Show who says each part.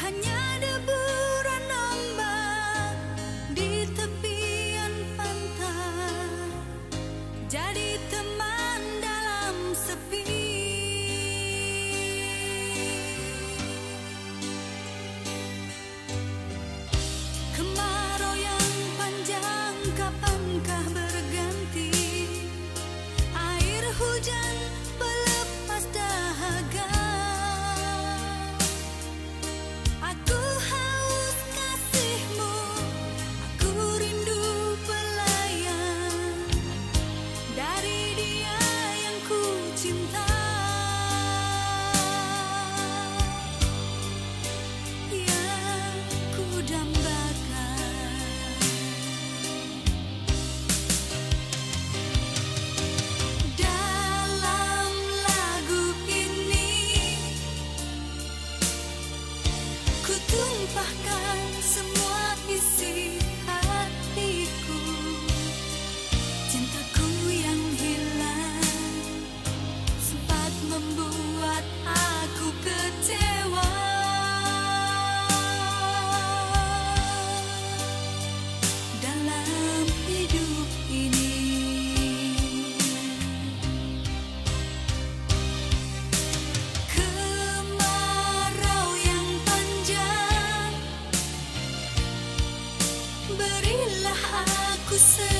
Speaker 1: 안녕 say